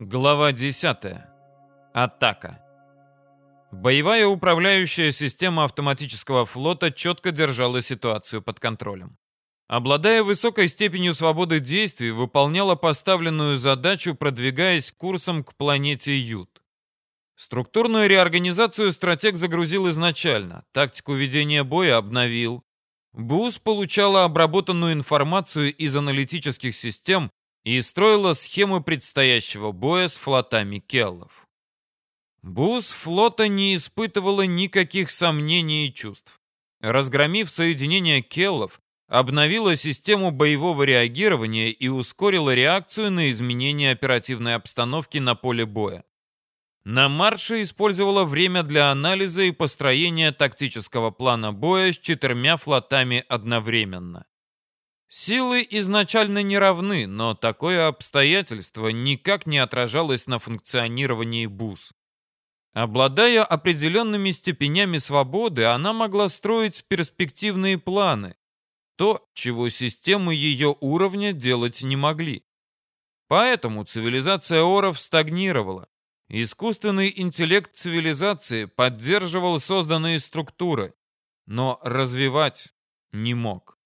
Глава 10. Атака. Боевая управляющая система автоматического флота четко держала ситуацию под контролем. Обладая высокой степенью свободы действий, выполняла поставленную задачу, продвигаясь курсом к планете Ют. Структурную реорганизацию стратег загрузил изначально, тактику ведения боя обновил. БУС получала обработанную информацию из аналитических систем и строила схему предстоящего боя с флотами келлов. Бус флота не испытывала никаких сомнений и чувств. Разгромив соединение келлов, обновила систему боевого реагирования и ускорила реакцию на изменения оперативной обстановки на поле боя. На марше использовала время для анализа и построения тактического плана боя с четырьмя флотами одновременно. Силы изначально не равны, но такое обстоятельство никак не отражалось на функционировании БУС. Обладая определенными степенями свободы, она могла строить перспективные планы, то, чего системы ее уровня делать не могли. Поэтому цивилизация Оров стагнировала. Искусственный интеллект цивилизации поддерживал созданные структуры, но развивать не мог.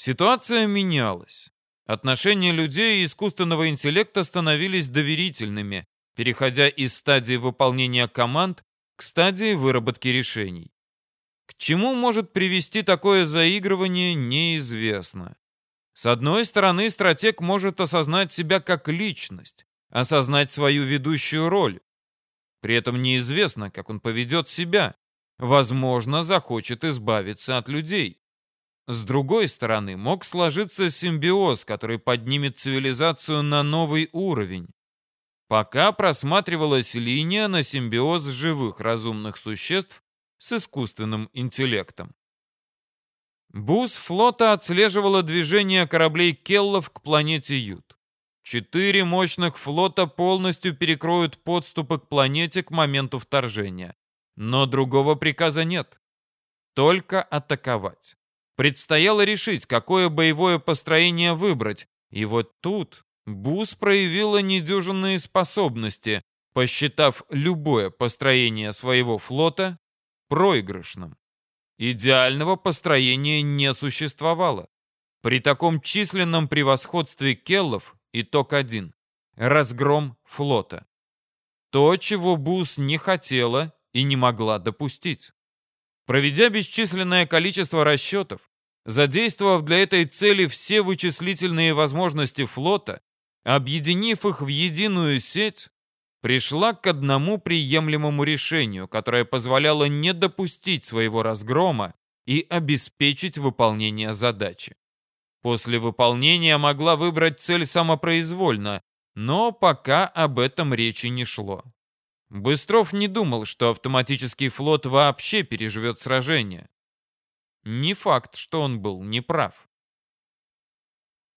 Ситуация менялась. Отношения людей и искусственного интеллекта становились доверительными, переходя из стадии выполнения команд к стадии выработки решений. К чему может привести такое заигрывание, неизвестно. С одной стороны, стратег может осознать себя как личность, осознать свою ведущую роль. При этом неизвестно, как он поведет себя. Возможно, захочет избавиться от людей. С другой стороны, мог сложиться симбиоз, который поднимет цивилизацию на новый уровень. Пока просматривалась линия на симбиоз живых разумных существ с искусственным интеллектом. Бус флота отслеживала движение кораблей Келлов к планете Ют. Четыре мощных флота полностью перекроют подступы к планете к моменту вторжения. Но другого приказа нет. Только атаковать. Предстояло решить, какое боевое построение выбрать, и вот тут Бус проявила недюжинные способности, посчитав любое построение своего флота проигрышным. Идеального построения не существовало. При таком численном превосходстве келлов итог один – разгром флота. То, чего Бус не хотела и не могла допустить. Проведя бесчисленное количество расчетов, задействовав для этой цели все вычислительные возможности флота, объединив их в единую сеть, пришла к одному приемлемому решению, которое позволяло не допустить своего разгрома и обеспечить выполнение задачи. После выполнения могла выбрать цель самопроизвольно, но пока об этом речи не шло. Быстров не думал, что автоматический флот вообще переживет сражение. Не факт, что он был неправ.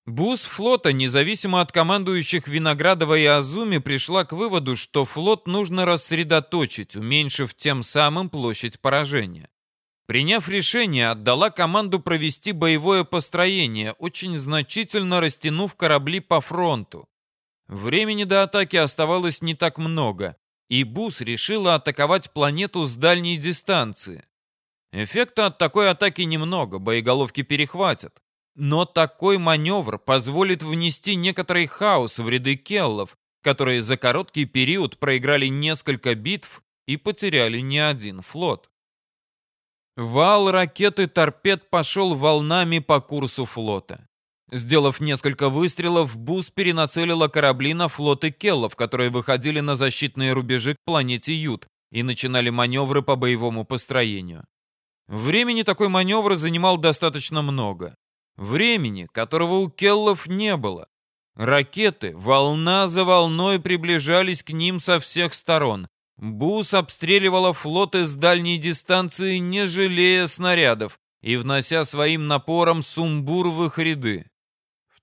Бус флота, независимо от командующих Виноградова и Азуми, пришла к выводу, что флот нужно рассредоточить, уменьшив тем самым площадь поражения. Приняв решение, отдала команду провести боевое построение, очень значительно растянув корабли по фронту. Времени до атаки оставалось не так много, и Бус решила атаковать планету с дальней дистанции. Эффекта от такой атаки немного, боеголовки перехватят. Но такой маневр позволит внести некоторый хаос в ряды келлов, которые за короткий период проиграли несколько битв и потеряли не один флот. Вал ракеты торпед пошел волнами по курсу флота. Сделав несколько выстрелов, Бус перенацелила корабли на флоты Келлов, которые выходили на защитные рубежи к планете Ют и начинали маневры по боевому построению. Времени такой маневр занимал достаточно много. Времени, которого у Келлов не было. Ракеты волна за волной приближались к ним со всех сторон. Бус обстреливала флоты с дальней дистанции, не жалея снарядов и внося своим напором сумбур в их ряды.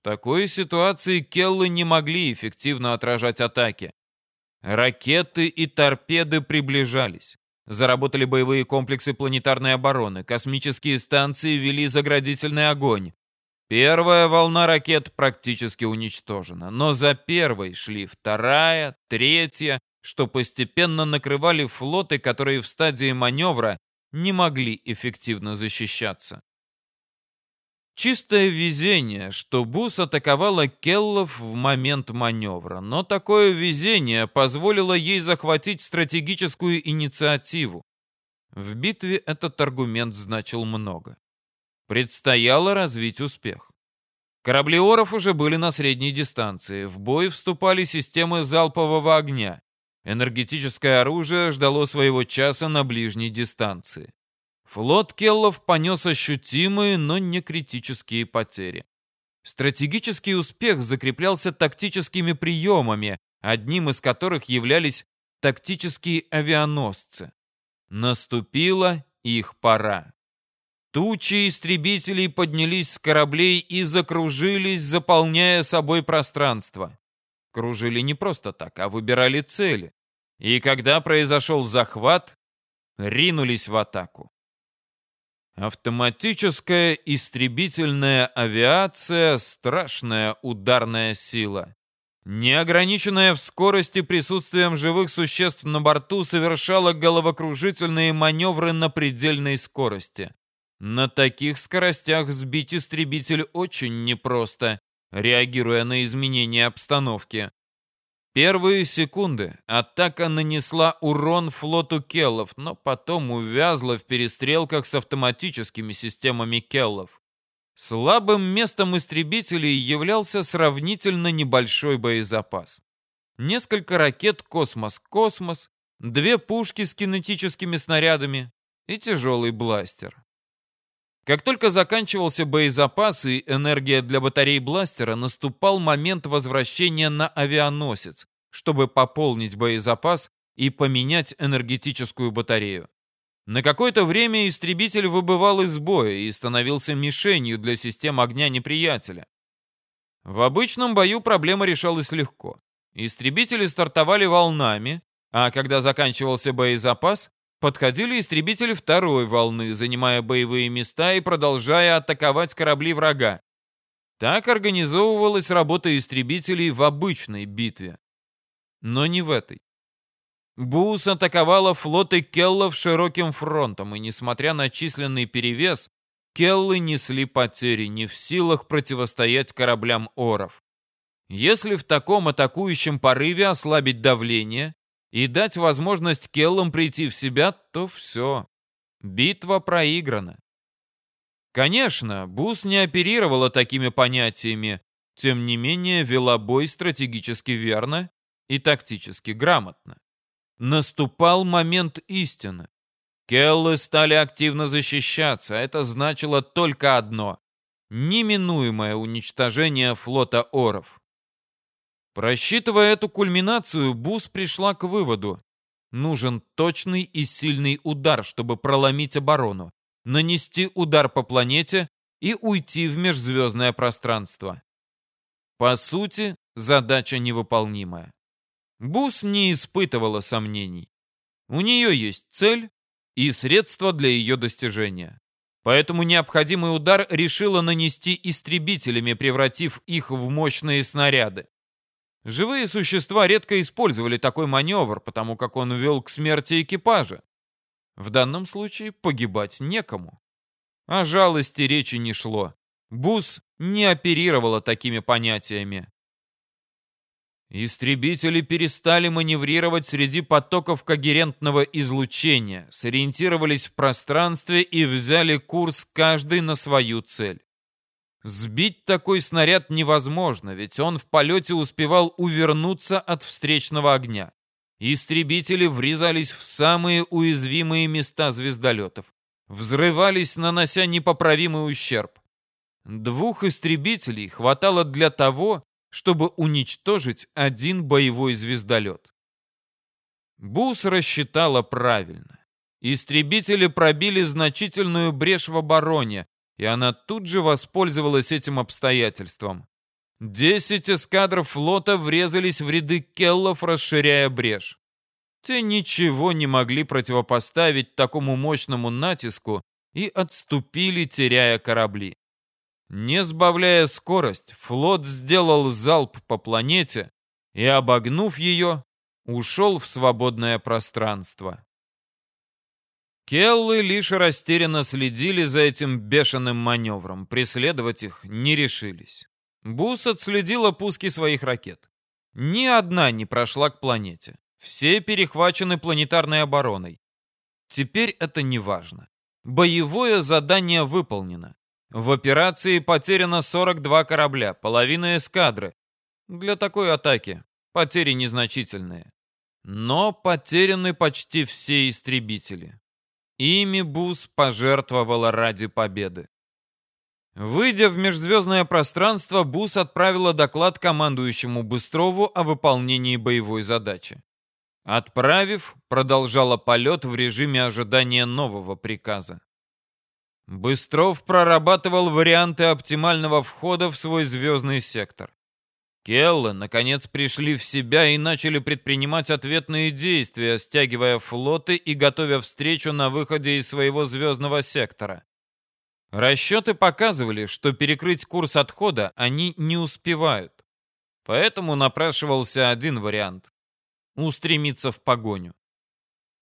Такой ситуации Келлы не могли эффективно отражать атаки. Ракеты и торпеды приближались. Заработали боевые комплексы планетарной обороны, космические станции вели заградительный огонь. Первая волна ракет практически уничтожена, но за первой шли вторая, третья, что постепенно накрывали флоты, которые в стадии маневра не могли эффективно защищаться. Чистое везение, что Бус атаковала Келлов в момент маневра, но такое везение позволило ей захватить стратегическую инициативу. В битве этот аргумент значил много. Предстояло развить успех. Корабли Оров уже были на средней дистанции. В бой вступали системы залпового огня. Энергетическое оружие ждало своего часа на ближней дистанции. Флот Келлов понес ощутимые, но не критические потери. Стратегический успех закреплялся тактическими приемами, одним из которых являлись тактические авианосцы. Наступила их пора. Тучи истребителей поднялись с кораблей и закружились, заполняя собой пространство. Кружили не просто так, а выбирали цели. И когда произошел захват, ринулись в атаку. Автоматическая истребительная авиация — страшная ударная сила. Неограниченная в скорости присутствием живых существ на борту совершала головокружительные маневры на предельной скорости. На таких скоростях сбить истребитель очень непросто, реагируя на изменения обстановки. Первые секунды атака нанесла урон флоту Келлов, но потом увязла в перестрелках с автоматическими системами Келлов. Слабым местом истребителей являлся сравнительно небольшой боезапас. Несколько ракет «Космос-Космос», две пушки с кинетическими снарядами и тяжелый бластер. Как только заканчивался боезапас и энергия для батарей бластера, наступал момент возвращения на авианосец, чтобы пополнить боезапас и поменять энергетическую батарею. На какое-то время истребитель выбывал из боя и становился мишенью для систем огня неприятеля. В обычном бою проблема решалась легко. Истребители стартовали волнами, а когда заканчивался боезапас, Подходили истребители второй волны, занимая боевые места и продолжая атаковать корабли врага. Так организовывалась работа истребителей в обычной битве. Но не в этой. Бус атаковала флоты Келлов широким фронтом, и несмотря на численный перевес, Келлы несли потери, не в силах противостоять кораблям Оров. Если в таком атакующем порыве ослабить давление, и дать возможность Келлам прийти в себя, то все. Битва проиграна. Конечно, Бус не оперировала такими понятиями, тем не менее вела бой стратегически верно и тактически грамотно. Наступал момент истины. Келлы стали активно защищаться, а это значило только одно — неминуемое уничтожение флота Оров. Просчитывая эту кульминацию, Бус пришла к выводу. Нужен точный и сильный удар, чтобы проломить оборону, нанести удар по планете и уйти в межзвездное пространство. По сути, задача невыполнимая. Бус не испытывала сомнений. У нее есть цель и средства для ее достижения. Поэтому необходимый удар решила нанести истребителями, превратив их в мощные снаряды. Живые существа редко использовали такой маневр, потому как он вел к смерти экипажа. В данном случае погибать некому. О жалости речи не шло. Бус не оперировала такими понятиями. Истребители перестали маневрировать среди потоков когерентного излучения, сориентировались в пространстве и взяли курс каждый на свою цель. Сбить такой снаряд невозможно, ведь он в полете успевал увернуться от встречного огня. Истребители врезались в самые уязвимые места звездолетов. Взрывались, нанося непоправимый ущерб. Двух истребителей хватало для того, чтобы уничтожить один боевой звездолет. Бус рассчитала правильно. Истребители пробили значительную брешь в обороне, и она тут же воспользовалась этим обстоятельством. Десять эскадров флота врезались в ряды келлов, расширяя брешь. Те ничего не могли противопоставить такому мощному натиску и отступили, теряя корабли. Не сбавляя скорость, флот сделал залп по планете и, обогнув ее, ушел в свободное пространство. Келлы лишь растерянно следили за этим бешеным маневром, преследовать их не решились. Бус отследила пуски своих ракет. Ни одна не прошла к планете. Все перехвачены планетарной обороной. Теперь это не важно. Боевое задание выполнено. В операции потеряно 42 корабля, половина эскадры. Для такой атаки потери незначительные. Но потеряны почти все истребители. Ими Бус пожертвовала ради победы. Выйдя в межзвездное пространство, Бус отправила доклад командующему Быстрову о выполнении боевой задачи. Отправив, продолжала полет в режиме ожидания нового приказа. Быстров прорабатывал варианты оптимального входа в свой звездный сектор. Келлы, наконец, пришли в себя и начали предпринимать ответные действия, стягивая флоты и готовя встречу на выходе из своего звездного сектора. Расчеты показывали, что перекрыть курс отхода они не успевают. Поэтому напрашивался один вариант — устремиться в погоню.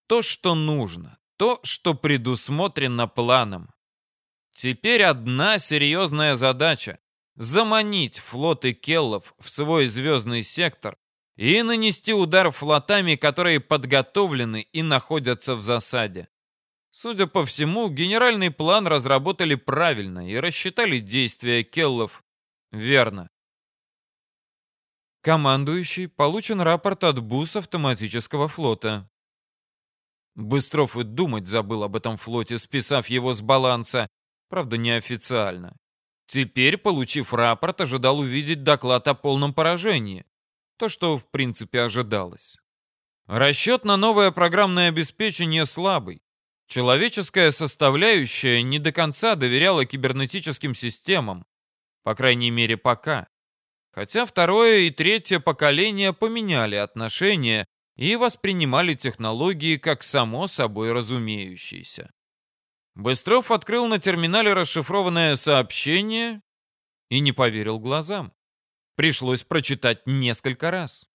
То, что нужно, то, что предусмотрено планом. Теперь одна серьезная задача — заманить флоты Келлов в свой звездный сектор и нанести удар флотами, которые подготовлены и находятся в засаде. Судя по всему, генеральный план разработали правильно и рассчитали действия Келлов верно. Командующий получен рапорт от БУС автоматического флота. Быстров и думать забыл об этом флоте, списав его с баланса, правда неофициально. Теперь, получив рапорт, ожидал увидеть доклад о полном поражении. То, что в принципе ожидалось. Расчет на новое программное обеспечение слабый. Человеческая составляющая не до конца доверяла кибернетическим системам. По крайней мере, пока. Хотя второе и третье поколения поменяли отношения и воспринимали технологии как само собой разумеющиеся. Быстров открыл на терминале расшифрованное сообщение и не поверил глазам. Пришлось прочитать несколько раз.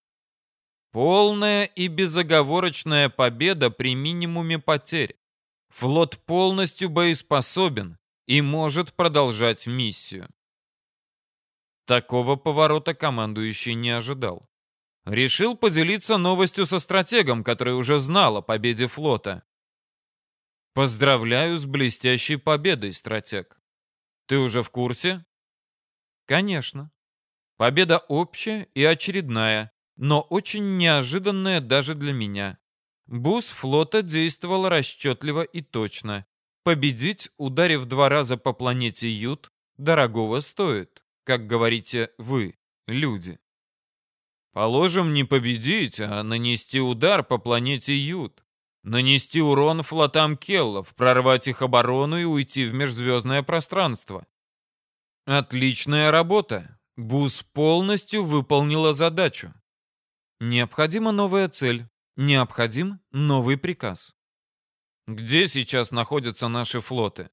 Полная и безоговорочная победа при минимуме потерь. Флот полностью боеспособен и может продолжать миссию. Такого поворота командующий не ожидал. Решил поделиться новостью со стратегом, который уже знал о победе флота. Поздравляю с блестящей победой, стратег. Ты уже в курсе? Конечно. Победа общая и очередная, но очень неожиданная даже для меня. Бус флота действовал расчетливо и точно. Победить, ударив два раза по планете Ют, дорогого стоит, как говорите вы, люди. Положим, не победить, а нанести удар по планете Ют. Нанести урон флотам Келлов, прорвать их оборону и уйти в межзвездное пространство. Отличная работа. Бус полностью выполнила задачу. Необходима новая цель. Необходим новый приказ. Где сейчас находятся наши флоты?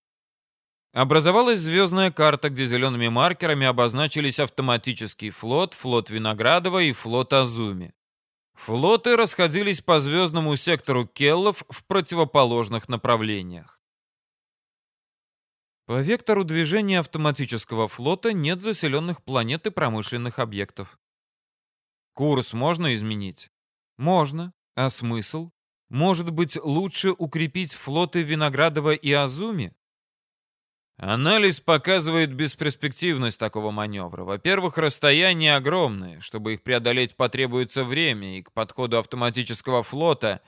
Образовалась звездная карта, где зелеными маркерами обозначились автоматический флот, флот Виноградова и флот Азуми. Флоты расходились по звездному сектору Келлов в противоположных направлениях. По вектору движения автоматического флота нет заселенных планет и промышленных объектов. Курс можно изменить? Можно. А смысл? Может быть, лучше укрепить флоты Виноградова и Азуми? Анализ показывает бесперспективность такого маневра. Во-первых, расстояния огромные. Чтобы их преодолеть, потребуется время, и к подходу автоматического флота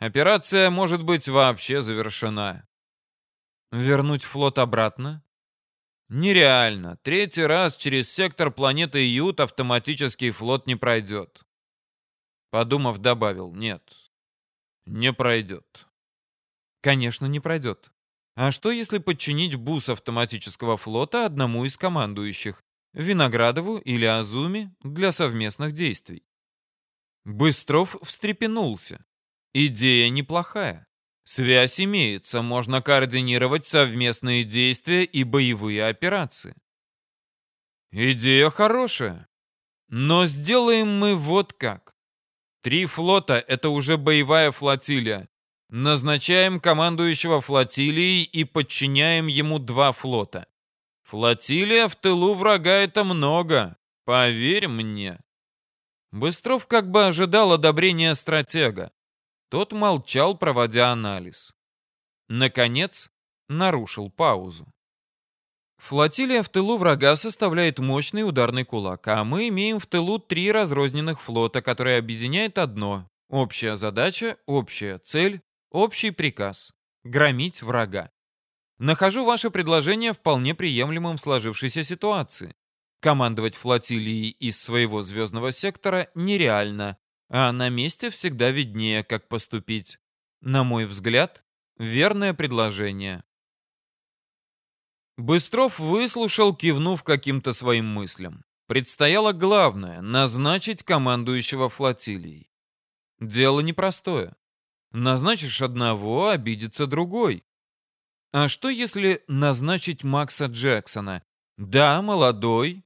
операция может быть вообще завершена. Вернуть флот обратно? Нереально. Третий раз через сектор планеты Ют автоматический флот не пройдет. Подумав, добавил, нет, не пройдет. Конечно, не пройдет. А что, если подчинить бус автоматического флота одному из командующих, Виноградову или Азуми, для совместных действий? Быстров встрепенулся. Идея неплохая. Связь имеется, можно координировать совместные действия и боевые операции. Идея хорошая. Но сделаем мы вот как. Три флота — это уже боевая флотилия. Назначаем командующего флотилией и подчиняем ему два флота. Флотилия в тылу врага — это много, поверь мне. Быстров как бы ожидал одобрения стратега. Тот молчал, проводя анализ. Наконец, нарушил паузу. Флотилия в тылу врага составляет мощный ударный кулак, а мы имеем в тылу три разрозненных флота, которые объединяет одно – общая задача, общая цель, общий приказ – громить врага. Нахожу ваше предложение вполне приемлемым в сложившейся ситуации. Командовать флотилией из своего звездного сектора нереально, а на месте всегда виднее, как поступить. На мой взгляд, верное предложение. Быстров выслушал, кивнув каким-то своим мыслям. Предстояло главное — назначить командующего флотилией. Дело непростое. Назначишь одного, обидится другой. А что если назначить Макса Джексона? Да, молодой,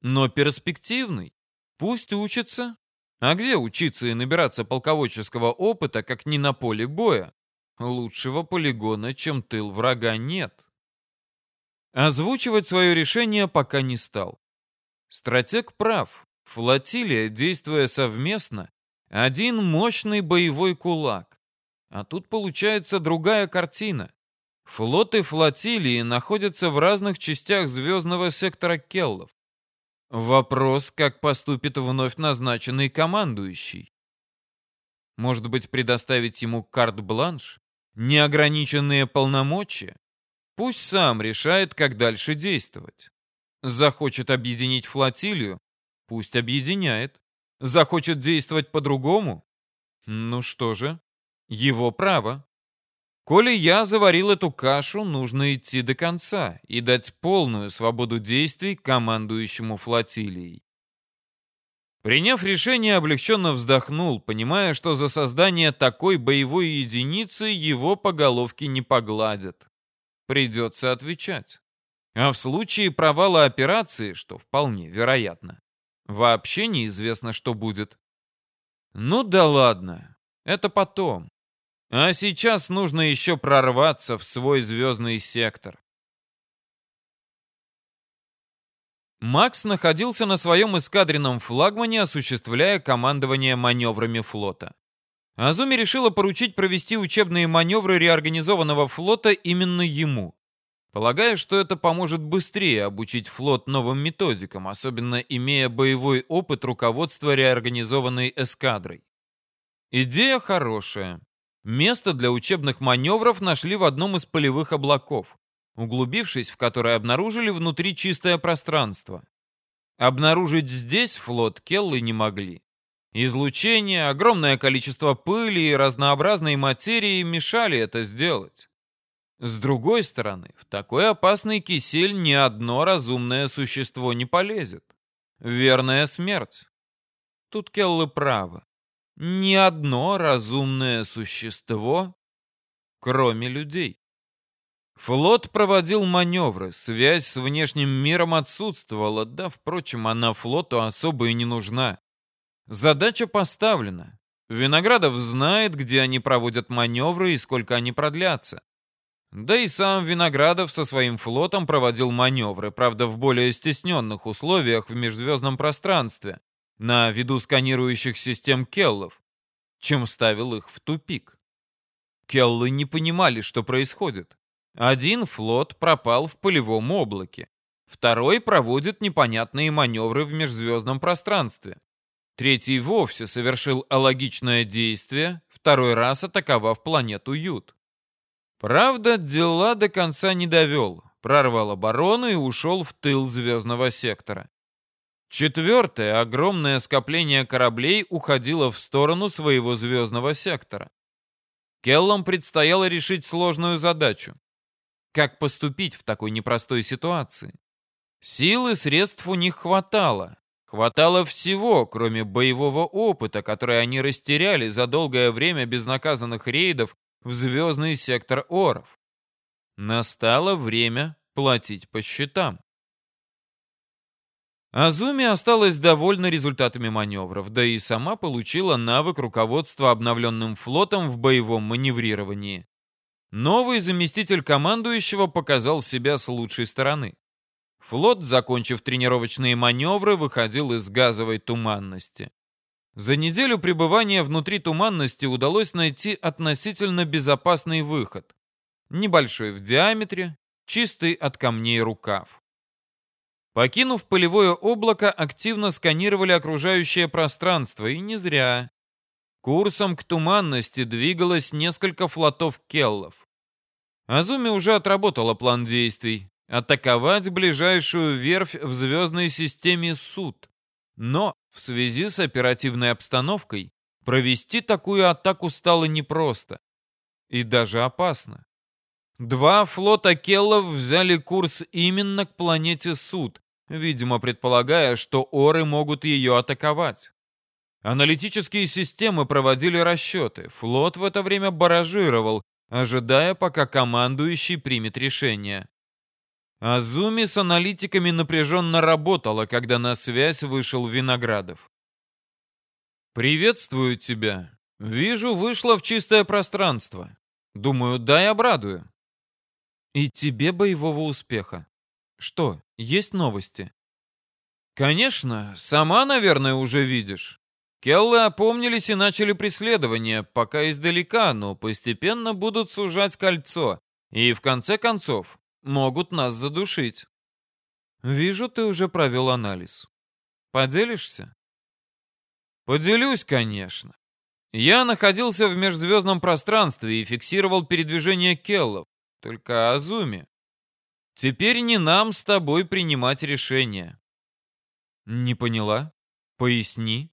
но перспективный. Пусть учится. А где учиться и набираться полководческого опыта, как не на поле боя? Лучшего полигона, чем тыл врага, нет. Озвучивать свое решение пока не стал. Стратег прав. Флотилия, действуя совместно, один мощный боевой кулак. А тут получается другая картина. Флоты флотилии находятся в разных частях звездного сектора Келлов. Вопрос, как поступит вновь назначенный командующий. Может быть, предоставить ему карт-бланш? Неограниченные полномочия? Пусть сам решает, как дальше действовать. Захочет объединить флотилию? Пусть объединяет. Захочет действовать по-другому? Ну что же, его право. Коли я заварил эту кашу, нужно идти до конца и дать полную свободу действий командующему флотилией. Приняв решение, облегченно вздохнул, понимая, что за создание такой боевой единицы его по головке не погладят. Придется отвечать. А в случае провала операции, что вполне вероятно, вообще неизвестно, что будет. Ну да ладно, это потом. А сейчас нужно еще прорваться в свой звездный сектор. Макс находился на своем эскадренном флагмане, осуществляя командование маневрами флота. Азуми решила поручить провести учебные маневры реорганизованного флота именно ему. Полагая, что это поможет быстрее обучить флот новым методикам, особенно имея боевой опыт руководства реорганизованной эскадрой. Идея хорошая. Место для учебных маневров нашли в одном из полевых облаков, углубившись в которое обнаружили внутри чистое пространство. Обнаружить здесь флот Келлы не могли. Излучение, огромное количество пыли и разнообразной материи мешали это сделать. С другой стороны, в такой опасный кисель ни одно разумное существо не полезет. Верная смерть. Тут Келлы правы ни одно разумное существо, кроме людей. Флот проводил маневры, связь с внешним миром отсутствовала, да, впрочем, она флоту особо и не нужна. Задача поставлена. Виноградов знает, где они проводят маневры и сколько они продлятся. Да и сам Виноградов со своим флотом проводил маневры, правда, в более стесненных условиях в межзвездном пространстве на виду сканирующих систем Келлов, чем ставил их в тупик. Келлы не понимали, что происходит. Один флот пропал в полевом облаке. Второй проводит непонятные маневры в межзвездном пространстве. Третий вовсе совершил алогичное действие, второй раз атаковав планету Ют. Правда, дела до конца не довел, прорвал оборону и ушел в тыл звездного сектора. Четвертое огромное скопление кораблей уходило в сторону своего звездного сектора. Келлам предстояло решить сложную задачу. Как поступить в такой непростой ситуации? Сил и средств у них хватало. Хватало всего, кроме боевого опыта, который они растеряли за долгое время безнаказанных рейдов в звездный сектор Оров. Настало время платить по счетам. Азуми осталась довольна результатами маневров, да и сама получила навык руководства обновленным флотом в боевом маневрировании. Новый заместитель командующего показал себя с лучшей стороны. Флот, закончив тренировочные маневры, выходил из газовой туманности. За неделю пребывания внутри туманности удалось найти относительно безопасный выход. Небольшой в диаметре, чистый от камней рукав. Покинув полевое облако, активно сканировали окружающее пространство, и не зря. Курсом к туманности двигалось несколько флотов келлов. Азуми уже отработала план действий — атаковать ближайшую верфь в звездной системе Суд. Но в связи с оперативной обстановкой провести такую атаку стало непросто и даже опасно. Два флота Келлов взяли курс именно к планете Суд, видимо, предполагая, что Оры могут ее атаковать. Аналитические системы проводили расчеты. Флот в это время баражировал, ожидая, пока командующий примет решение. Азуми с аналитиками напряженно работала, когда на связь вышел Виноградов. «Приветствую тебя. Вижу, вышла в чистое пространство. Думаю, дай обрадую». «И тебе боевого успеха. Что, есть новости?» «Конечно. Сама, наверное, уже видишь. Келлы опомнились и начали преследование, пока издалека, но постепенно будут сужать кольцо. И в конце концов, могут нас задушить. Вижу, ты уже провел анализ. Поделишься? Поделюсь, конечно. Я находился в межзвездном пространстве и фиксировал передвижение Келлов, только Азуми. Теперь не нам с тобой принимать решение. Не поняла? Поясни.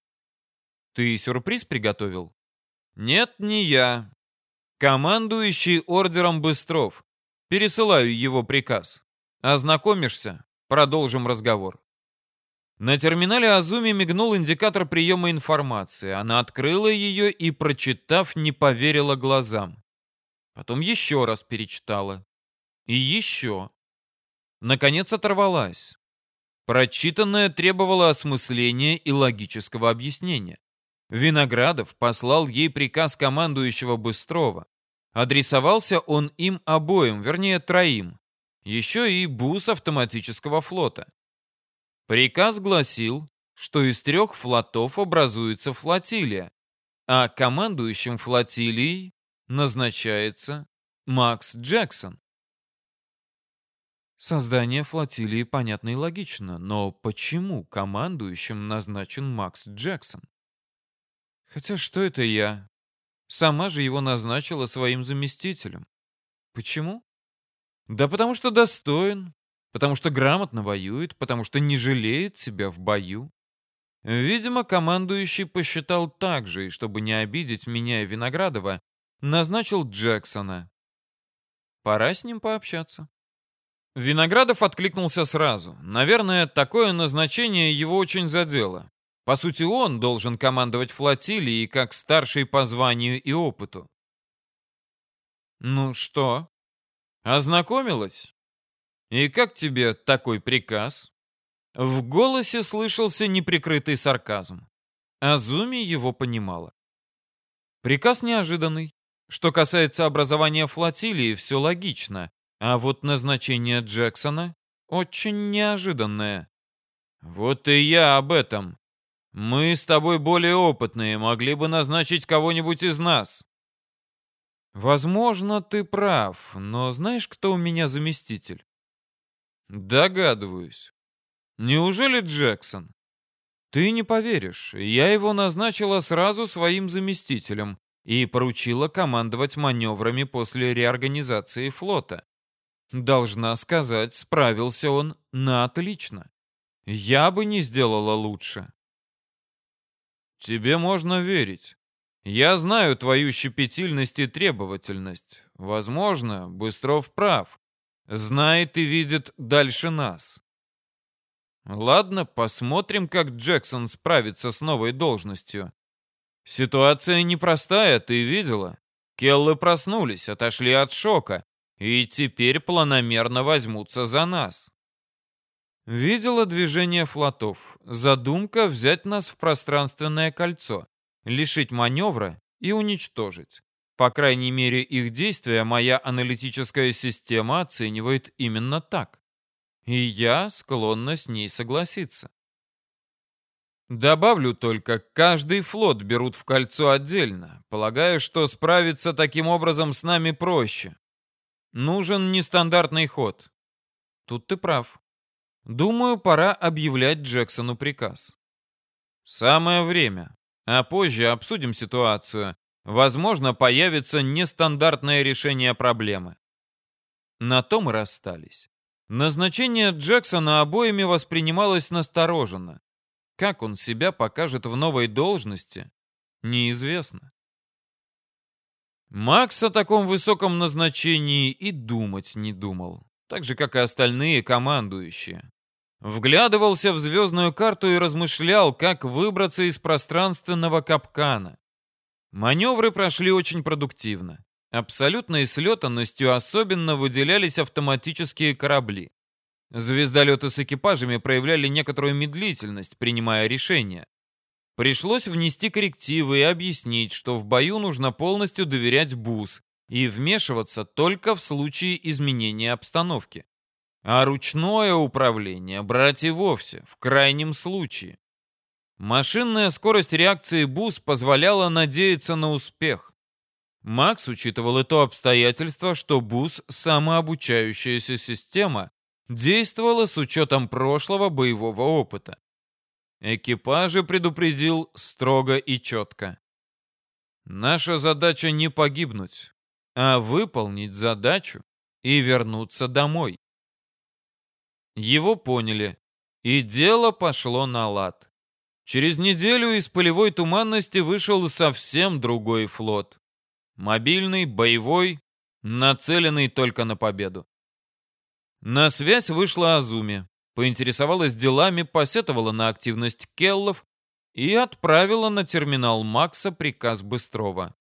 Ты сюрприз приготовил? Нет, не я. Командующий ордером Быстров. Пересылаю его приказ. Ознакомишься? Продолжим разговор. На терминале Азуми мигнул индикатор приема информации. Она открыла ее и, прочитав, не поверила глазам. Потом еще раз перечитала. И еще. Наконец оторвалась. Прочитанное требовало осмысления и логического объяснения. Виноградов послал ей приказ командующего Быстрова. Адресовался он им обоим, вернее троим. Еще и бус автоматического флота. Приказ гласил, что из трех флотов образуется флотилия, а командующим флотилией назначается Макс Джексон. Создание флотилии понятно и логично, но почему командующим назначен Макс Джексон? Хотя что это я? Сама же его назначила своим заместителем. Почему? Да потому что достоин, потому что грамотно воюет, потому что не жалеет себя в бою. Видимо, командующий посчитал так же, и чтобы не обидеть меня и Виноградова, назначил Джексона. Пора с ним пообщаться. Виноградов откликнулся сразу. Наверное, такое назначение его очень задело. По сути, он должен командовать флотилией как старший по званию и опыту. Ну что, ознакомилась? И как тебе такой приказ? В голосе слышался неприкрытый сарказм. Азуми его понимала. Приказ неожиданный. Что касается образования флотилии, все логично. А вот назначение Джексона очень неожиданное. Вот и я об этом. Мы с тобой более опытные, могли бы назначить кого-нибудь из нас. Возможно, ты прав, но знаешь, кто у меня заместитель? Догадываюсь. Неужели Джексон? Ты не поверишь, я его назначила сразу своим заместителем и поручила командовать маневрами после реорганизации флота. Должна сказать, справился он на отлично. Я бы не сделала лучше. Тебе можно верить. Я знаю твою щепетильность и требовательность. Возможно, Быстров прав. Знает и видит дальше нас. Ладно, посмотрим, как Джексон справится с новой должностью. Ситуация непростая, ты видела? Келлы проснулись, отошли от шока, и теперь планомерно возьмутся за нас. Видела движение флотов. Задумка взять нас в пространственное кольцо, лишить маневра и уничтожить. По крайней мере, их действия моя аналитическая система оценивает именно так. И я склонна с ней согласиться. Добавлю только, каждый флот берут в кольцо отдельно, полагая, что справиться таким образом с нами проще. Нужен нестандартный ход. Тут ты прав. Думаю, пора объявлять Джексону приказ. Самое время. А позже обсудим ситуацию. Возможно, появится нестандартное решение проблемы. На том и расстались. Назначение Джексона обоими воспринималось настороженно. Как он себя покажет в новой должности, неизвестно. Макс о таком высоком назначении и думать не думал так же, как и остальные командующие. Вглядывался в звездную карту и размышлял, как выбраться из пространственного капкана. Маневры прошли очень продуктивно. Абсолютной слетанностью особенно выделялись автоматические корабли. Звездолеты с экипажами проявляли некоторую медлительность, принимая решения. Пришлось внести коррективы и объяснить, что в бою нужно полностью доверять БУС, и вмешиваться только в случае изменения обстановки. А ручное управление брать и вовсе, в крайнем случае. Машинная скорость реакции БУС позволяла надеяться на успех. Макс учитывал и то обстоятельство, что БУС — самообучающаяся система, действовала с учетом прошлого боевого опыта. Экипажи предупредил строго и четко. Наша задача не погибнуть а выполнить задачу и вернуться домой. Его поняли, и дело пошло на лад. Через неделю из полевой туманности вышел совсем другой флот. Мобильный, боевой, нацеленный только на победу. На связь вышла Азуми, поинтересовалась делами, посетовала на активность Келлов и отправила на терминал Макса приказ Быстрова.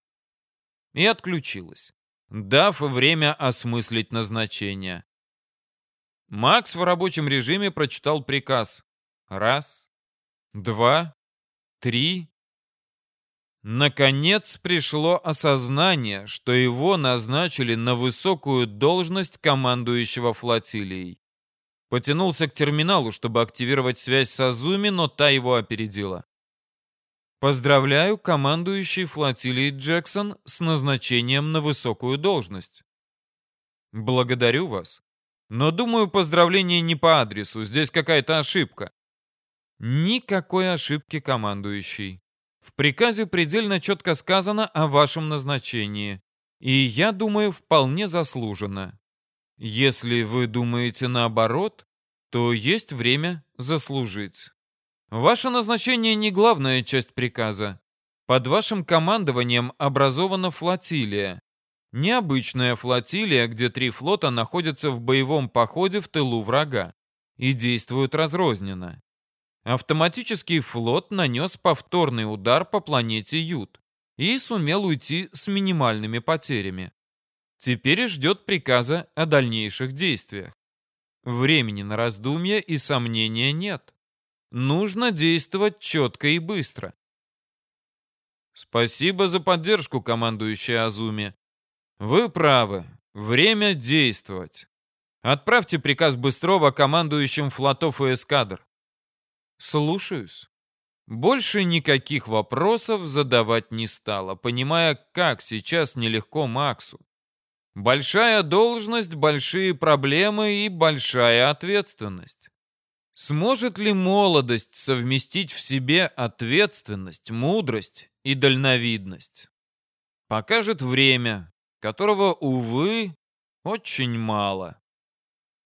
И отключилась дав время осмыслить назначение. Макс в рабочем режиме прочитал приказ. Раз, два, три. Наконец пришло осознание, что его назначили на высокую должность командующего флотилией. Потянулся к терминалу, чтобы активировать связь с Азуми, но та его опередила. Поздравляю командующий флотилией Джексон с назначением на высокую должность. Благодарю вас. Но думаю, поздравление не по адресу, здесь какая-то ошибка. Никакой ошибки, командующий. В приказе предельно четко сказано о вашем назначении. И я думаю, вполне заслуженно. Если вы думаете наоборот, то есть время заслужить. Ваше назначение не главная часть приказа. Под вашим командованием образована флотилия. Необычная флотилия, где три флота находятся в боевом походе в тылу врага и действуют разрозненно. Автоматический флот нанес повторный удар по планете Ют и сумел уйти с минимальными потерями. Теперь ждет приказа о дальнейших действиях. Времени на раздумья и сомнения нет. Нужно действовать четко и быстро. Спасибо за поддержку, командующий Азуми. Вы правы. Время действовать. Отправьте приказ Быстрова командующим флотов и эскадр. Слушаюсь. Больше никаких вопросов задавать не стала, понимая, как сейчас нелегко Максу. Большая должность, большие проблемы и большая ответственность. Сможет ли молодость совместить в себе ответственность, мудрость и дальновидность? Покажет время, которого, увы, очень мало.